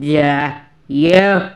Yeah, you.